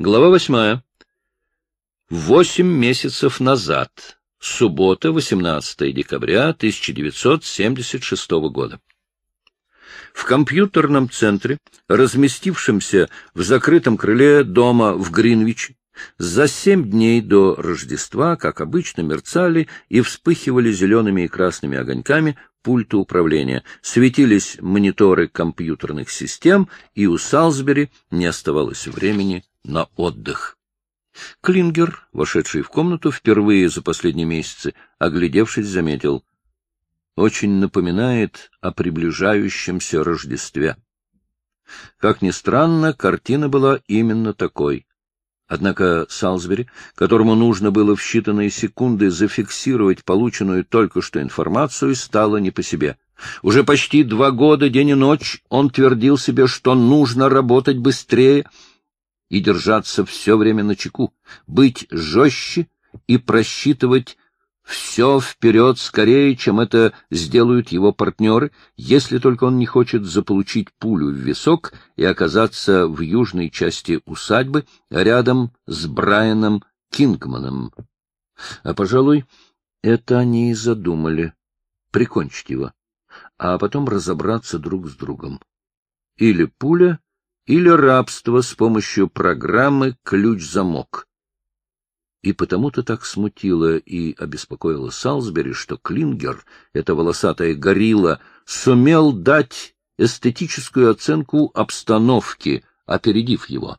Глава восьмая. Восемь месяцев назад. Суббота, 18 декабря 1976 года. В компьютерном центре, разместившемся в закрытом крыле дома в Гринвиче, за семь дней до Рождества, как обычно, мерцали и вспыхивали зелеными и красными огоньками пульта управления, светились мониторы компьютерных систем, и у Салсбери не оставалось времени на отдых. Клингер, вошедший в комнату впервые за последние месяцы, оглядевшись, заметил. Очень напоминает о приближающемся Рождестве. Как ни странно, картина была именно такой. Однако Салсбери, которому нужно было в считанные секунды зафиксировать полученную только что информацию, стало не по себе. Уже почти два года, день и ночь, он твердил себе, что нужно работать быстрее — и держаться все время на чеку, быть жестче и просчитывать все вперед скорее, чем это сделают его партнеры, если только он не хочет заполучить пулю в висок и оказаться в южной части усадьбы рядом с Брайаном Кингманом. А, пожалуй, это они и задумали — прикончить его, а потом разобраться друг с другом. Или пуля, или рабство с помощью программы «Ключ-замок». И потому-то так смутило и обеспокоило Салсбери, что Клингер, эта волосатая горилла, сумел дать эстетическую оценку обстановки, опередив его.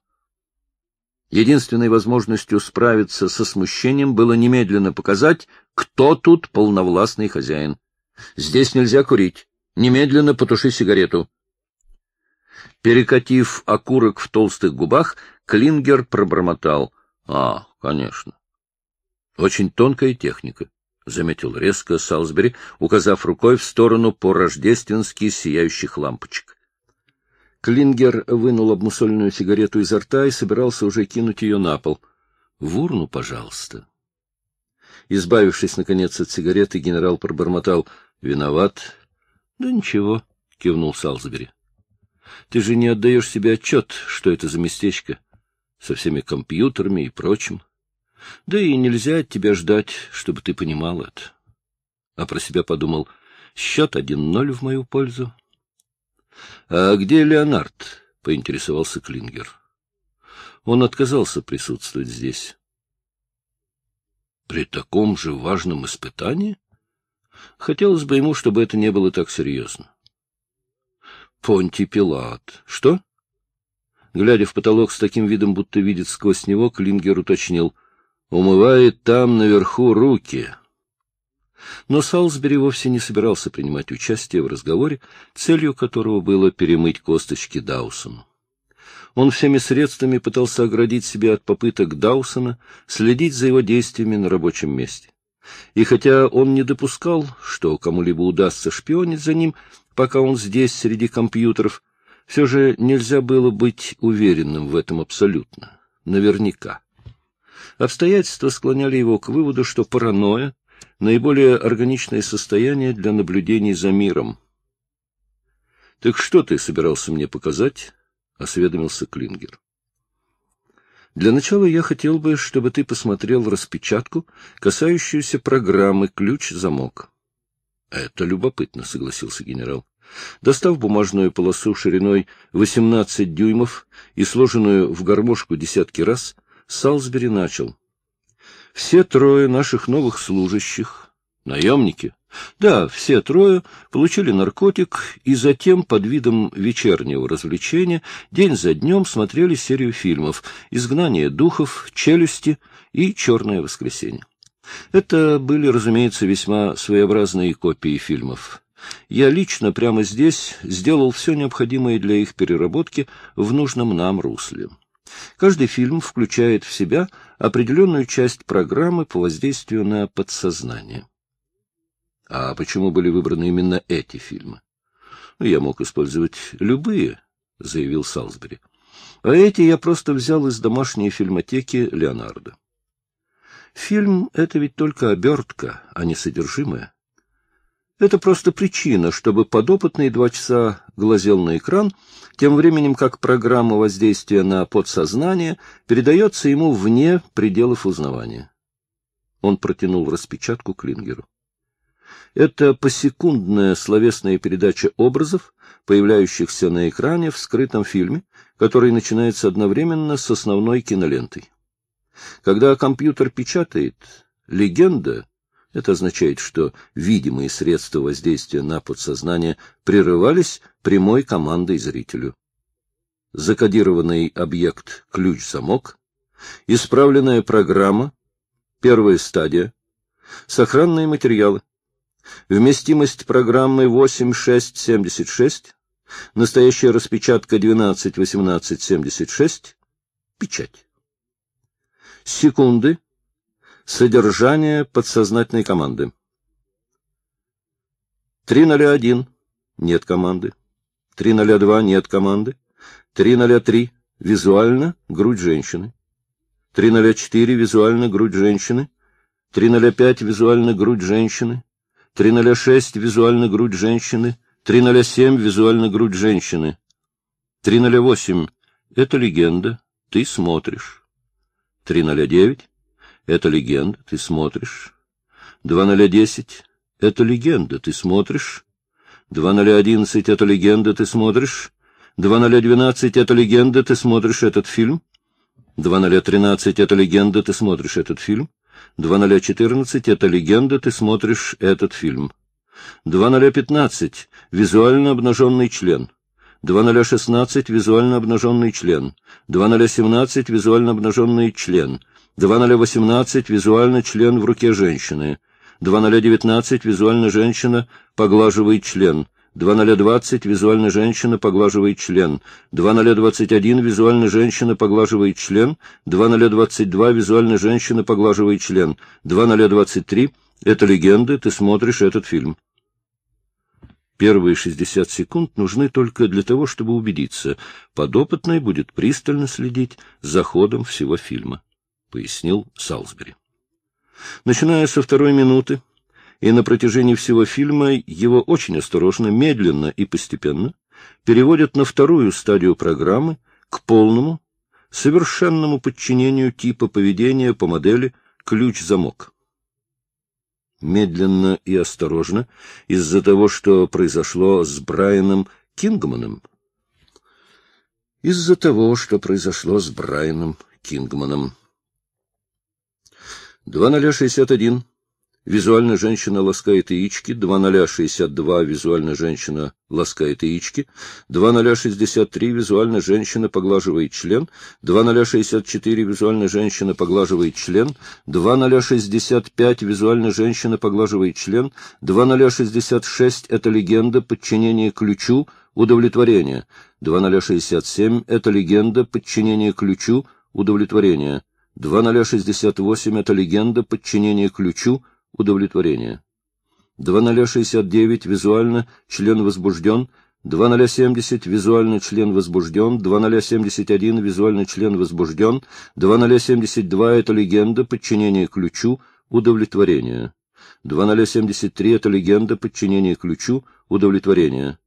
Единственной возможностью справиться со смущением было немедленно показать, кто тут полновластный хозяин. Здесь нельзя курить. Немедленно потуши сигарету. Перекатив окурок в толстых губах, Клингер пробормотал. — А, конечно. — Очень тонкая техника, — заметил резко Салсбери, указав рукой в сторону по-рождественски сияющих лампочек. Клингер вынул обмусольную сигарету изо рта и собирался уже кинуть ее на пол. — В урну, пожалуйста. Избавившись, наконец, от сигареты, генерал пробормотал. — Виноват. — Да ничего, — кивнул Салсбери. Ты же не отдаешь себе отчет, что это за местечко, со всеми компьютерами и прочим. Да и нельзя от тебя ждать, чтобы ты понимал это. А про себя подумал, счет один ноль в мою пользу. — А где Леонард? — поинтересовался Клингер. Он отказался присутствовать здесь. — При таком же важном испытании? Хотелось бы ему, чтобы это не было так серьезно. Понтий Пилат. Что? Глядя в потолок с таким видом, будто видит сквозь него, Клингер уточнил. Умывает там наверху руки. Но Салсбери вовсе не собирался принимать участие в разговоре, целью которого было перемыть косточки Даусону. Он всеми средствами пытался оградить себя от попыток Даусона следить за его действиями на рабочем месте. И хотя он не допускал, что кому-либо удастся шпионить за ним, пока он здесь, среди компьютеров, все же нельзя было быть уверенным в этом абсолютно, наверняка. Обстоятельства склоняли его к выводу, что паранойя — наиболее органичное состояние для наблюдений за миром. — Так что ты собирался мне показать? — осведомился Клингер. — Для начала я хотел бы, чтобы ты посмотрел распечатку, касающуюся программы «Ключ-замок». — Это любопытно, — согласился генерал. Достав бумажную полосу шириной 18 дюймов и сложенную в гармошку десятки раз, Салсбери начал. Все трое наших новых служащих, наемники, да, все трое получили наркотик и затем под видом вечернего развлечения день за днем смотрели серию фильмов «Изгнание духов», «Челюсти» и «Черное воскресенье». Это были, разумеется, весьма своеобразные копии фильмов. Я лично прямо здесь сделал все необходимое для их переработки в нужном нам русле. Каждый фильм включает в себя определенную часть программы по воздействию на подсознание. А почему были выбраны именно эти фильмы? Ну, я мог использовать любые, — заявил Салсбери. А эти я просто взял из домашней фильмотеки— Фильм — это ведь только обертка, а не содержимое. Это просто причина, чтобы подопытный два часа глазел на экран, тем временем как программа воздействия на подсознание передается ему вне пределов узнавания. Он протянул распечатку Клингеру. Это посекундная словесная передача образов, появляющихся на экране в скрытом фильме, который начинается одновременно с основной кинолентой. Когда компьютер печатает «легенда», это означает, что видимые средства воздействия на подсознание прерывались прямой командой зрителю. Закодированный объект ключ-замок, исправленная программа, первая стадия, сохранные материалы, вместимость программы 8676, настоящая распечатка 121876, печать. Секунды, Содержание подсознательной команды. 301. Нет команды. 302. Нет команды. 303. Визуально грудь женщины. 304. Визуально грудь женщины. 305. Визуально грудь женщины. 306. Визуально грудь женщины. 307. Визуально грудь женщины. 308. Это легенда. Ты смотришь. 309. Это легенда, ты смотришь. Два ноля десять — это легенда, ты смотришь. Два ноля одиннадцать — это легенда, ты смотришь. Два ноля двенадцать — это легенда, ты смотришь этот фильм. Два ноля тринадцать — это легенда, ты смотришь этот фильм. Два ноля четырнадцать — это легенда, ты смотришь этот фильм. Два ноля пятнадцать — визуально обнаженный член. Два ноля шестнадцать — визуально обнаженный член. Два ноля семнадцать — визуально обнаженный член. 2018 визуально член в руке женщины. 2019 визуально женщина поглаживает член. 2020 визуально женщина поглаживает член. 2021 визуально женщина поглаживает член. 2022 визуально женщина поглаживает член. 2023 это легенды, ты смотришь этот фильм. Первые 60 секунд нужны только для того, чтобы убедиться, подопытный будет пристально следить за ходом всего фильма пояснил Салсбери. Начиная со второй минуты и на протяжении всего фильма его очень осторожно, медленно и постепенно переводят на вторую стадию программы к полному, совершенному подчинению типа поведения по модели «ключ-замок». Медленно и осторожно, из-за того, что произошло с Брайаном Кингманом. Из-за того, что произошло с Брайаном Кингманом. 2061. Визуально женщина ласкает яички. 2062. Визуально женщина ласкает яички. 2063. Визуально женщина поглаживает член. 2064. Визуально женщина поглаживает член. 2065. Визуально женщина поглаживает член. 2066. Это легенда подчинения ключу удовлетворения. 2067. Это легенда подчинения ключу удовлетворения. 2068 — это легенда подчинения ключу удовлетворения. 2069 — визуально член возбужден. 2070 — визуально член возбужден. 2071 — визуально член возбужден. 2072 — это легенда подчинения ключу удовлетворения. 2073 — это легенда подчинения ключу удовлетворения.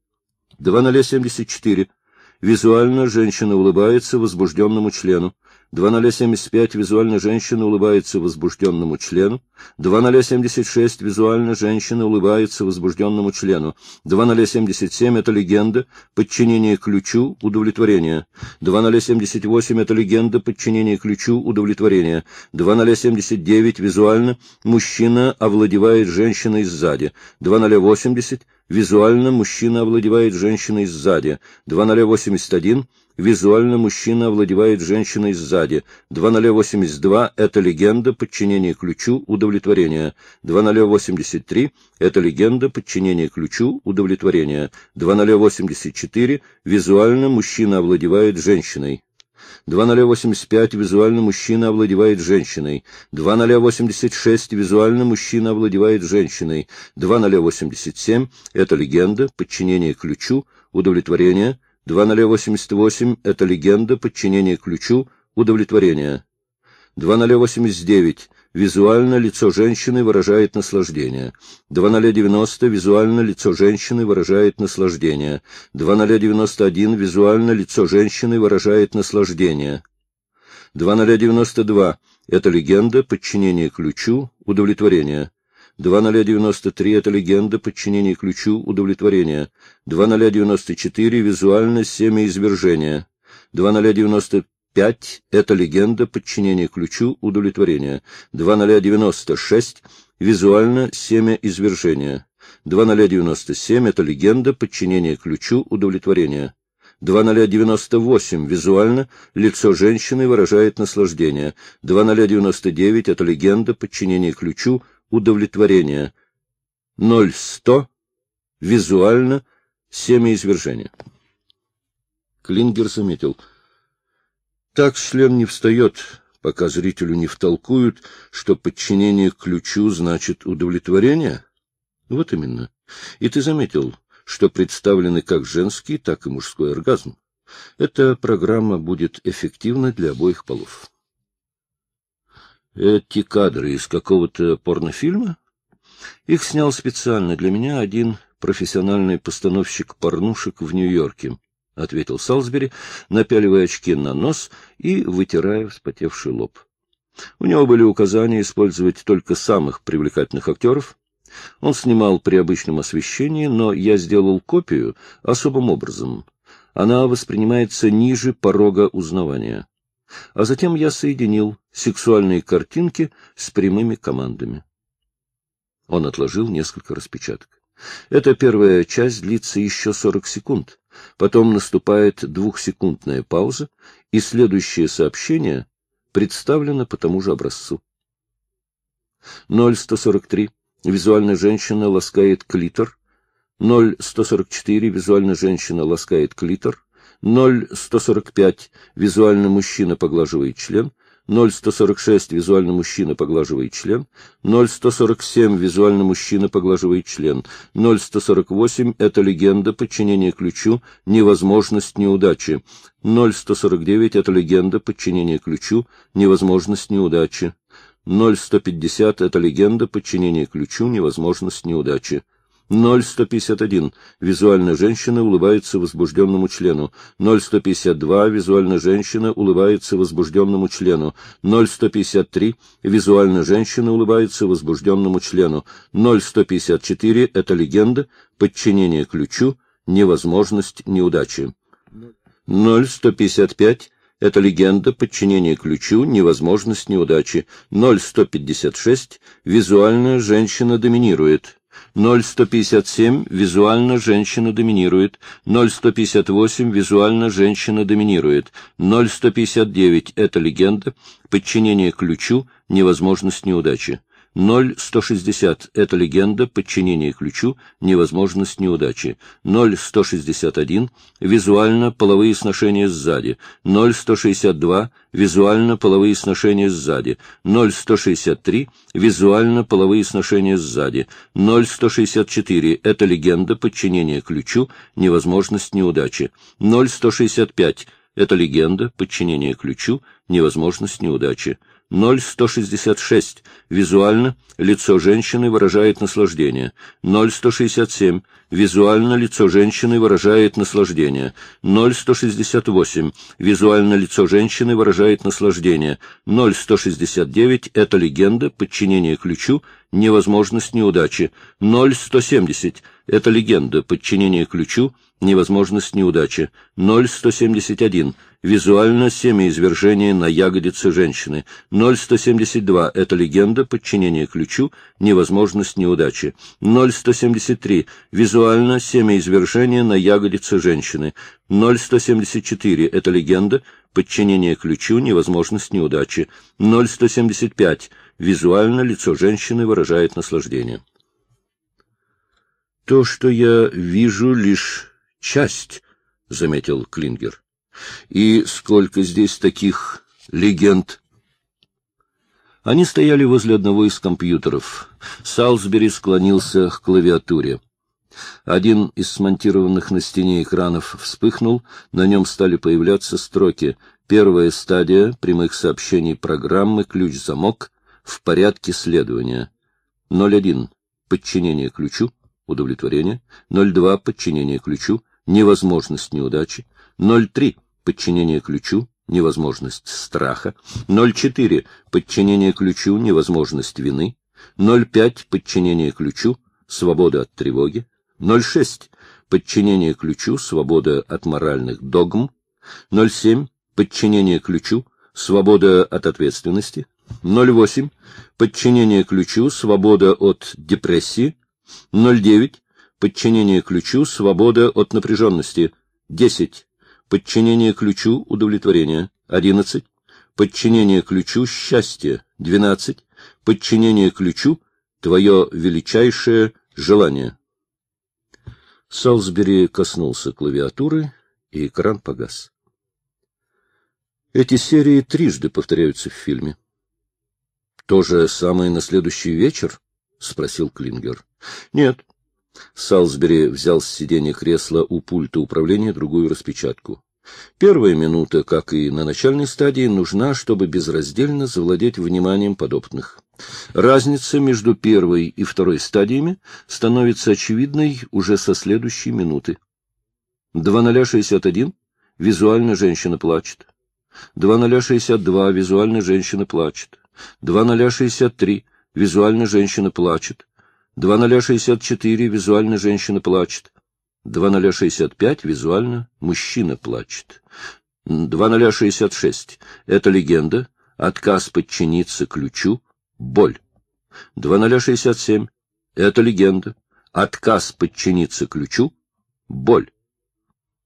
2074 — визуально женщина улыбается возбужденному члену. 2075 визуально женщина улыбается возбужденному члену. 2076 визуально женщина улыбается возбужденному члену. 2077 это легенда, подчинение ключу, удовлетворение. 2078 это легенда, подчинение ключу, удовлетворение. 2079 визуально мужчина овладевает женщиной сзади. 2080 визуально мужчина овладевает женщиной сзади. 2081 Визуально мужчина овладевает женщиной сзади. 2082 — это легенда подчинения ключу удовлетворения. 2083 — это легенда подчинения ключу удовлетворения. 2084 — визуально мужчина овладевает женщиной. 2085 визуально мужчина овладевает женщиной. 2086 визуально мужчина овладевает женщиной. 2087 это легенда, подчинение ключу, удовлетворение. 2088 — это легенда, подчинение ключу, удовлетворение. 2089 Визуально лицо женщины выражает наслаждение. 2090 визуально лицо женщины выражает наслаждение. 2091 визуально лицо женщины выражает наслаждение. 2092 это легенда, подчинение ключу, удовлетворение. 2093 это легенда, подчинение ключу, удовлетворение. 2094 визуально семя извержения. 2095 5 — это легенда подчинения ключу удовлетворения. 2096 — визуально семя извержения. 2097 — это легенда подчинения ключу удовлетворения. 2098 визуально лицо женщины выражает наслаждение. 2099 — это легенда подчинения ключу удовлетворения. 0100 визуально семя извержения. Клингер заметил — так член не встает, пока зрителю не втолкуют, что подчинение ключу значит удовлетворение? Вот именно. И ты заметил, что представлены как женский, так и мужской оргазм. Эта программа будет эффективна для обоих полов. Эти кадры из какого-то порнофильма? Их снял специально для меня один профессиональный постановщик порнушек в Нью-Йорке. — ответил Салсбери, напяливая очки на нос и вытирая вспотевший лоб. У него были указания использовать только самых привлекательных актеров. Он снимал при обычном освещении, но я сделал копию особым образом. Она воспринимается ниже порога узнавания. А затем я соединил сексуальные картинки с прямыми командами. Он отложил несколько распечаток. Эта первая часть длится еще 40 секунд. Потом наступает двухсекундная пауза, и следующее сообщение представлено по тому же образцу. 0143. Визуальная женщина ласкает клитор. 0144. Визуальная женщина ласкает клитор. 0145. Визуальный мужчина поглаживает член. 0146 визуально мужчина поглаживает член, 0147 визуально мужчина поглаживает член, 0148 это легенда подчинения ключу, невозможность неудачи, 0149 это легенда подчинения ключу, невозможность неудачи, 0150 это легенда подчинения ключу, невозможность неудачи. 0151. Визуальная женщина улыбается возбужденному члену. 0152. Визуальная женщина улыбается возбужденному члену. 0153. Визуальная женщина улыбается возбужденному члену. 0154. Это легенда, подчинение ключу, невозможность неудачи. 0155. Это легенда, подчинение ключу, невозможность неудачи. 0156. Визуальная женщина доминирует. 0,157 визуально женщина доминирует, 0,158 визуально женщина доминирует, 0,159 это легенда, подчинение ключу, невозможность неудачи. 0,160 — это легенда, подчинение ключу, невозможность неудачи. 0,161 — визуально половые сношения сзади. 0,162 — визуально половые сношения сзади. 0,163 — визуально половые сношения сзади. 0,164 — это легенда, подчинение ключу, невозможность неудачи. 0,165 — это легенда, подчинение ключу, невозможность неудачи. 0,166. Визуально лицо женщины выражает наслаждение. 0,167. Визуально лицо женщины выражает наслаждение. 0,168. Визуально лицо женщины выражает наслаждение. 0,169. Это легенда, подчинение ключу, невозможность неудачи. 0,170. Это легенда, подчинение ключу, невозможность неудачи. 0,171. Визуально семяизвержение на ягодице женщины. 0,172 – это легенда, подчинение ключу, невозможность неудачи. 0,173 – визуально семяизвержение на ягодице женщины. 0,174 – это легенда, подчинение ключу, невозможность неудачи. 0,175 – визуально лицо женщины выражает наслаждение. То, что я вижу, лишь часть, — заметил Клингер. И сколько здесь таких легенд? Они стояли возле одного из компьютеров. Салсбери склонился к клавиатуре. Один из смонтированных на стене экранов вспыхнул, на нем стали появляться строки. Первая стадия прямых сообщений программы «Ключ-замок», в порядке следования. 0.1. Подчинение ключу, удовлетворение. 0.2. Подчинение ключу, невозможность неудачи. 0.3. Подчинение ключу, невозможность страха. 0.4. Подчинение ключу, невозможность вины. 0.5. Подчинение ключу, свобода от тревоги. 0.6. Подчинение ключу, свобода от моральных догм. 0.7. Подчинение ключу, свобода от ответственности. 0.8. Подчинение ключу, свобода от депрессии. 0.9. Подчинение ключу, свобода от напряженности. 10. Подчинение ключу, удовлетворение. 11. Подчинение ключу, счастье. 12. Подчинение ключу, твое величайшее желание. Салсбери коснулся клавиатуры, и экран погас. Эти серии трижды повторяются в фильме. — То же самое на следующий вечер? — спросил Клингер. — Нет. Салсбери взял с сиденья кресла у пульта управления другую распечатку. Первая минута, как и на начальной стадии, нужна, чтобы безраздельно завладеть вниманием подопытных. Разница между первой и второй стадиями становится очевидной уже со следующей минуты. 2061 визуально женщина плачет. 2062 визуально женщина плачет. 2063 визуально женщина плачет. 2064 визуально женщина плачет. 2065 визуально мужчина плачет. 2066 это легенда, отказ подчиниться ключу, боль. 2067 это легенда, отказ подчиниться ключу, боль.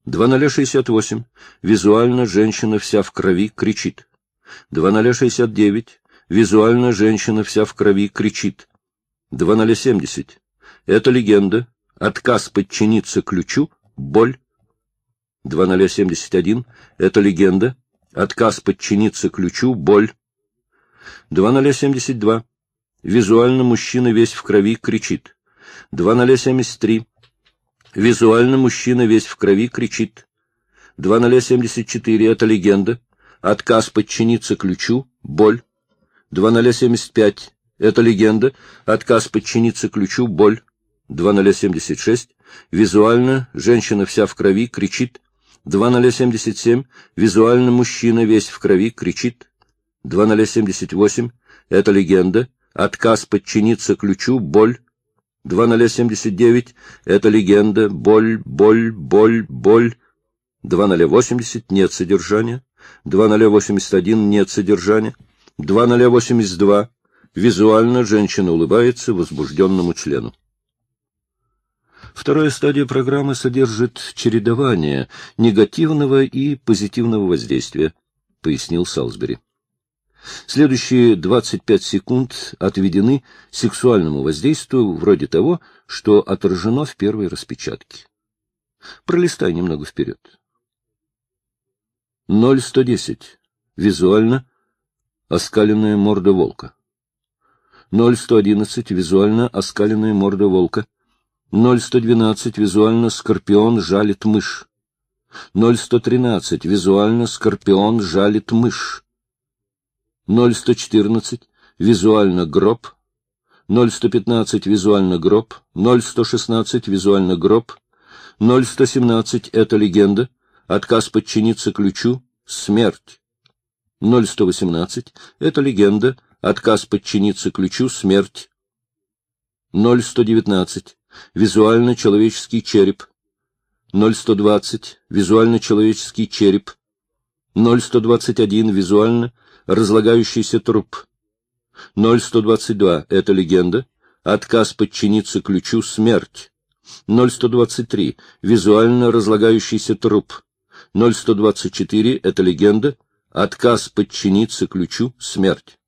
2068 визуально женщина вся в крови кричит. 2069 визуально женщина вся в крови кричит. 2070 это легенда, Отказ подчиниться ключу — боль. 2071 — это легенда. Отказ подчиниться ключу — боль. 2072 — визуально мужчина весь в крови кричит. 2073 — визуально мужчина весь в крови кричит. 2074 — это легенда. Отказ подчиниться ключу — боль. 2075 — это легенда. Отказ подчиниться ключу — боль. 2076, визуально женщина вся в крови кричит. 2077, визуально мужчина весь в крови кричит. 2078, это легенда, отказ подчиниться ключу, боль. 2079, это легенда, боль, боль, боль, боль. 2080, нет содержания. 2081, нет содержания. 2082, визуально женщина улыбается возбужденному члену. Вторая стадия программы содержит чередование негативного и позитивного воздействия, пояснил Салсбери. Следующие 25 секунд отведены сексуальному воздействию вроде того, что отражено в первой распечатке. Пролистай немного вперед. 0110. Визуально оскаленная морда волка. 0111. Визуально оскаленная морда волка. 0112 визуально скорпион жалит мышь. 0113 визуально скорпион жалит мышь. 0114 визуально гроб. 0115 визуально гроб. 0116 визуально гроб. 0117 это легенда. Отказ подчиниться ключу — смерть. 0118 это легенда. Отказ подчиниться ключу — смерть. 0119 Визуально человеческий череп. 0120. Визуально человеческий череп. 0121. Визуально разлагающийся труп. 0122. Это легенда. Отказ подчиниться ключу смерть. 0123. Визуально разлагающийся труп. 0124. Это легенда. Отказ подчиниться ключу смерть.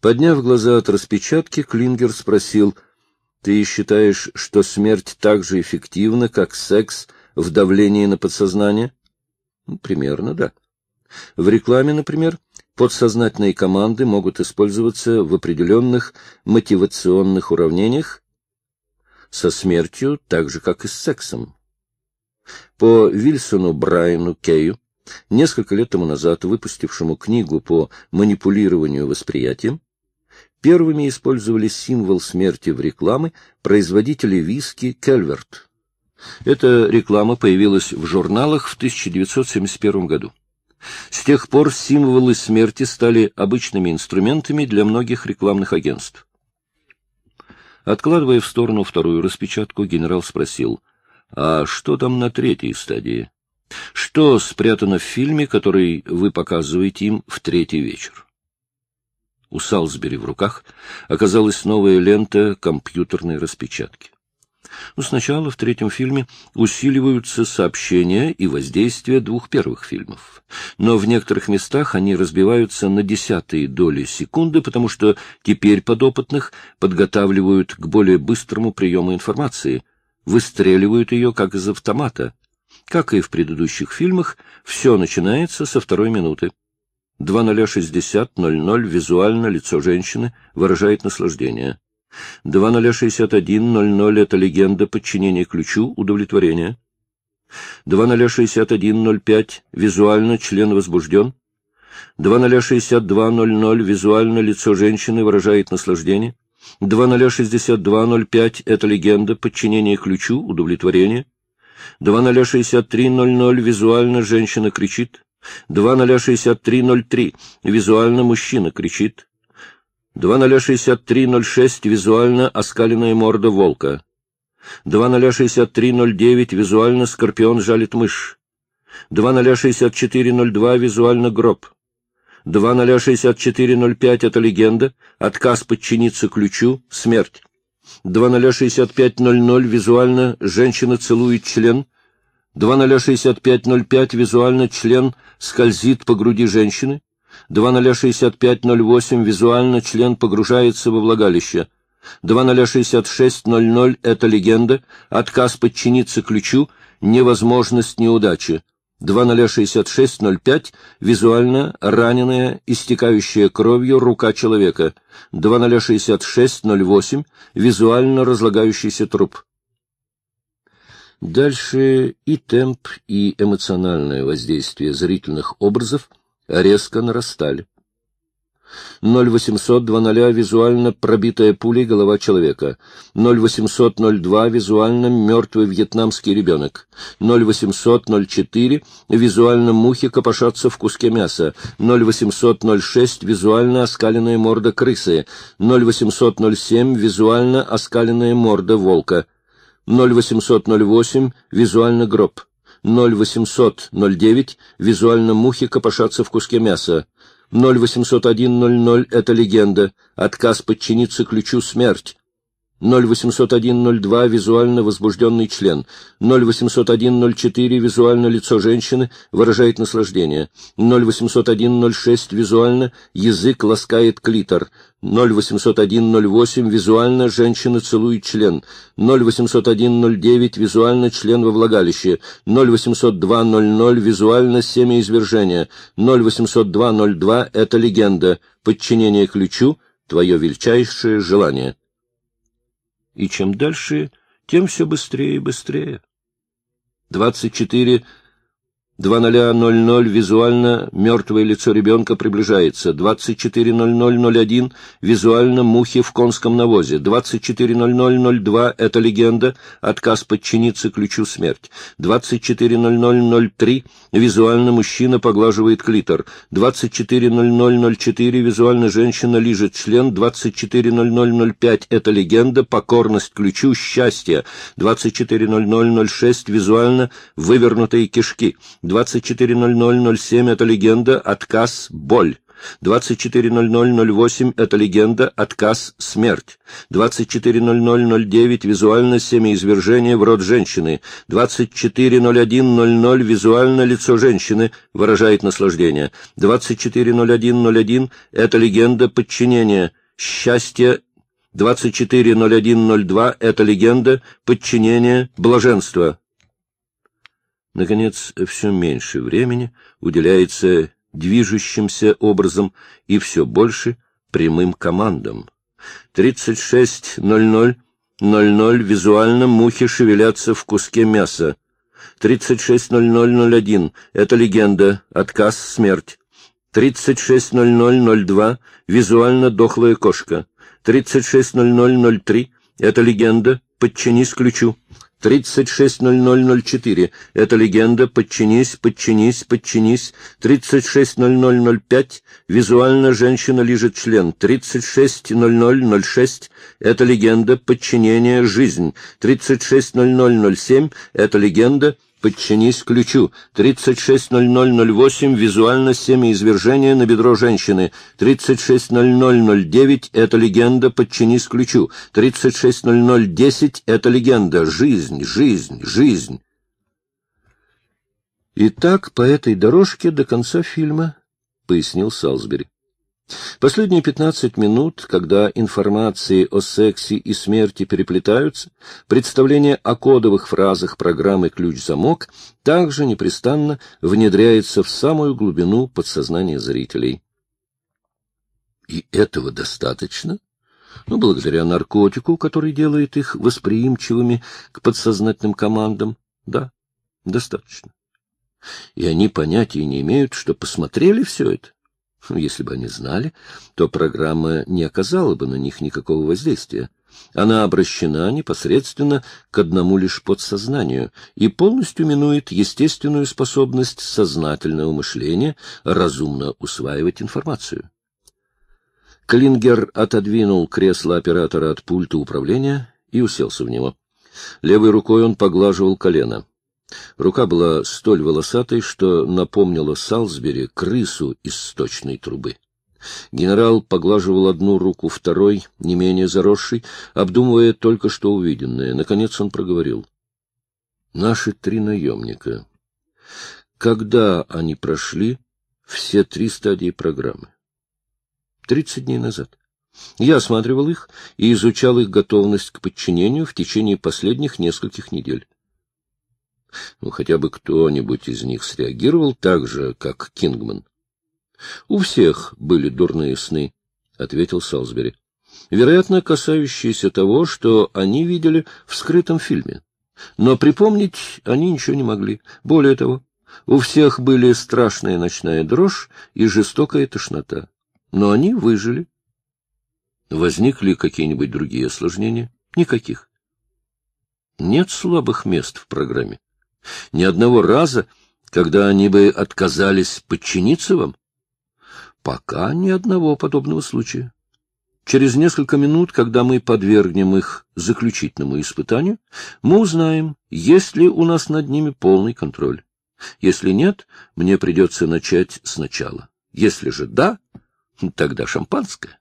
Подняв глаза от распечатки, Клингер спросил — ты считаешь, что смерть так же эффективна, как секс в давлении на подсознание? Ну, примерно, да. В рекламе, например, подсознательные команды могут использоваться в определенных мотивационных уравнениях со смертью так же, как и с сексом. По Вильсону Брайану Кею несколько лет тому назад выпустившему книгу по манипулированию восприятием, первыми использовали символ смерти в рекламе производители виски «Кельверт». Эта реклама появилась в журналах в 1971 году. С тех пор символы смерти стали обычными инструментами для многих рекламных агентств. Откладывая в сторону вторую распечатку, генерал спросил, «А что там на третьей стадии? Что спрятано в фильме, который вы показываете им в третий вечер?» У Салсбери в руках оказалась новая лента компьютерной распечатки. Но сначала в третьем фильме усиливаются сообщения и воздействие двух первых фильмов. Но в некоторых местах они разбиваются на десятые доли секунды, потому что теперь подопытных подготавливают к более быстрому приему информации, выстреливают ее как из автомата. Как и в предыдущих фильмах, все начинается со второй минуты. 006000 визуально лицо женщины выражает наслаждение. 206100 — это легенда подчинения ключу удовлетворения. 206105 — визуально член возбужден. 206200 — визуально лицо женщины выражает наслаждение. 206205 — это легенда подчинения ключу удовлетворения. 206300 — визуально женщина кричит. 206303 — визуально мужчина кричит. 206306 визуально оскаленная морда волка. 206309 визуально скорпион жалит мышь. 206402 визуально гроб. 206405 это легенда, отказ подчиниться ключу, смерть. 206500 визуально женщина целует член. 206505 визуально член скользит по груди женщины. 206508 визуально член погружается во влагалище. 206600 — это легенда, отказ подчиниться ключу, невозможность неудачи. 206605 — визуально раненая, истекающая кровью рука человека. 206608 — визуально разлагающийся труп. Дальше и темп, и эмоциональное воздействие зрительных образов резко нарастали. 0800-00 визуально пробитая пулей голова человека. 0800-02 визуально мертвый вьетнамский ребенок. 0800-04 визуально мухи копошатся в куске мяса. 0800-06 визуально оскаленная морда крысы. 0800-07 визуально оскаленная морда волка. 0800-08 визуально гроб. 0800-09 визуально мухи копошатся в куске мяса. 0801-00 — это легенда, отказ подчиниться ключу смерть. 0801-02 визуально возбужденный член, 0801-04 визуально лицо женщины выражает наслаждение, 0801-06 визуально язык ласкает клитор, 0801-08 визуально женщина целует член, 0801-09 визуально член во влагалище, 0802-00 визуально семяизвержение, 0802-02 это легенда, подчинение ключу, твое величайшее желание и чем дальше, тем все быстрее и быстрее. Двадцать четыре 20.00 визуально мертвое лицо ребенка приближается. 24.00.01 визуально мухи в конском навозе. 24.00.02 это легенда, отказ подчиниться ключу смерть. 24.00.03 визуально мужчина поглаживает клитор. 24.00.04 визуально женщина лижет член. 24.00.05 это легенда, покорность ключу, счастье. 24.00.06 визуально вывернутые кишки. 24.00.07 — это легенда, отказ, боль. 24.00.08 — это легенда, отказ, смерть. 24.00.09 — визуально семяизвержение в рот женщины. 24.01.00 — визуально лицо женщины выражает наслаждение. 24.01.01 — это легенда подчинения, счастье 24.01.02 — это легенда, подчинение, блаженство. Наконец, все меньше времени уделяется движущимся образом и все больше прямым командам. 36.00 00 визуально мухи шевелятся в куске мяса. 360001 — это легенда, отказ, смерть. 360002 — визуально дохлая кошка. 360003 — это легенда, подчинись ключу. 360004 — это легенда, подчинись, подчинись, подчинись. 360005 — визуально женщина лежит член. 360006 — это легенда, подчинение, жизнь. 360007 — это легенда, Подчинись ключу. 360008 визуально семяизвержение на бедро женщины. 360009 это легенда. Подчинись ключу. 360010 это легенда. Жизнь, жизнь, жизнь. И так по этой дорожке до конца фильма, пояснил Салсбери. Последние пятнадцать минут, когда информации о сексе и смерти переплетаются, представление о кодовых фразах программы «Ключ-замок» также непрестанно внедряется в самую глубину подсознания зрителей. И этого достаточно? Ну, благодаря наркотику, который делает их восприимчивыми к подсознательным командам. Да, достаточно. И они понятия не имеют, что посмотрели все это. Если бы они знали, то программа не оказала бы на них никакого воздействия. Она обращена непосредственно к одному лишь подсознанию и полностью минует естественную способность сознательного мышления разумно усваивать информацию. Клингер отодвинул кресло оператора от пульта управления и уселся в него. Левой рукой он поглаживал колено. Рука была столь волосатой, что напомнила Салсбери крысу из сточной трубы. Генерал поглаживал одну руку второй, не менее заросшей, обдумывая только что увиденное. Наконец он проговорил. «Наши три наемника. Когда они прошли все три стадии программы?» «Тридцать дней назад. Я осматривал их и изучал их готовность к подчинению в течение последних нескольких недель. Ну, хотя бы кто-нибудь из них среагировал так же, как Кингман. — У всех были дурные сны, — ответил Салсбери. — Вероятно, касающиеся того, что они видели в скрытом фильме. Но припомнить они ничего не могли. Более того, у всех были страшная ночная дрожь и жестокая тошнота. Но они выжили. Возникли какие-нибудь другие осложнения? Никаких. Нет слабых мест в программе. Ни одного раза, когда они бы отказались подчиниться вам? Пока ни одного подобного случая. Через несколько минут, когда мы подвергнем их заключительному испытанию, мы узнаем, есть ли у нас над ними полный контроль. Если нет, мне придется начать сначала. Если же да, тогда шампанское.